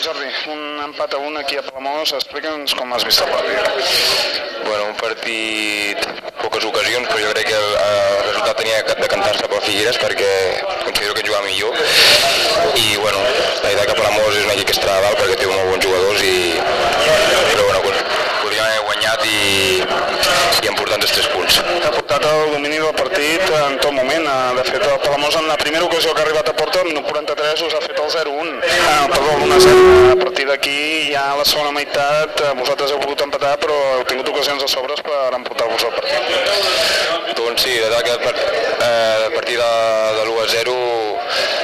Jordi, un empat a un aquí a Palamós, explica'ns com has vist el partit. Bueno, un partit, poques ocasions, però jo crec que el, el resultat tenia de cantar-se per Figueres perquè considero que jugava millor i bueno, la idea que Palamós és un equip que estarà a dalt perquè té molt bons jugadors i però bueno, podríem haver guanyat i, i emportant els tres punts. Ha portat el domini del partit en tot moment. De fet, el Palamós en la primera ocasió que ha arribat a porta, en el 43, us ha fet el 0-1. Ah, perdó, el 1-0. A partir d'aquí, ja a la segona meitat, eh, vosaltres heu volgut empatar, però heu tingut ocasions a sobres per emportar-vos el partit. Doncs sí, de que eh, a partir de, de l'1 a 0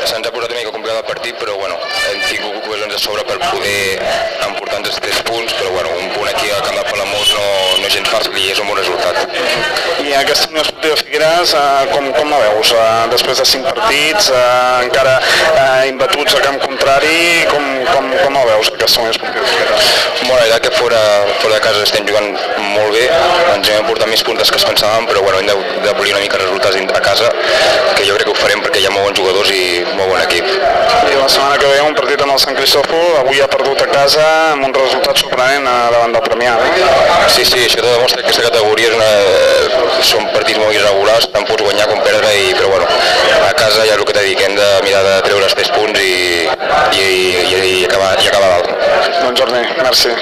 se'ns ha posat una mica complicat el partit, però bueno, hem tingut ocasions a sobre per poder emportar-nos tres no, gens fàcil i és un bon resultat. I aquesta Unió Esportiva Figueres, eh, com, com la veus? Eh, després de cinc partits, eh, encara eh, imbatuts a camp contrari, com, com, com la veus, aquesta Unió Esportiva Figueres? Bueno, la veritat que fora, fora de casa estem jugant molt bé, ens hem portat més puntes que es pensàvem, però bueno, hem de, de polir una mica resultats a casa, que jo crec que ho el Sant Cristòfol, avui ha perdut a casa amb un resultat sorprenent eh, davant del Premià. Sí, sí, això te demostra que aquesta categoria és una, són partits molt irregulars, tant pots guanyar com perdre, i, però bueno, a casa ja és el que t'he dit, que hem de mirar de treure els tres punts i, i, i, i, acabar, i acabar dalt. Doncs Jordi, merci.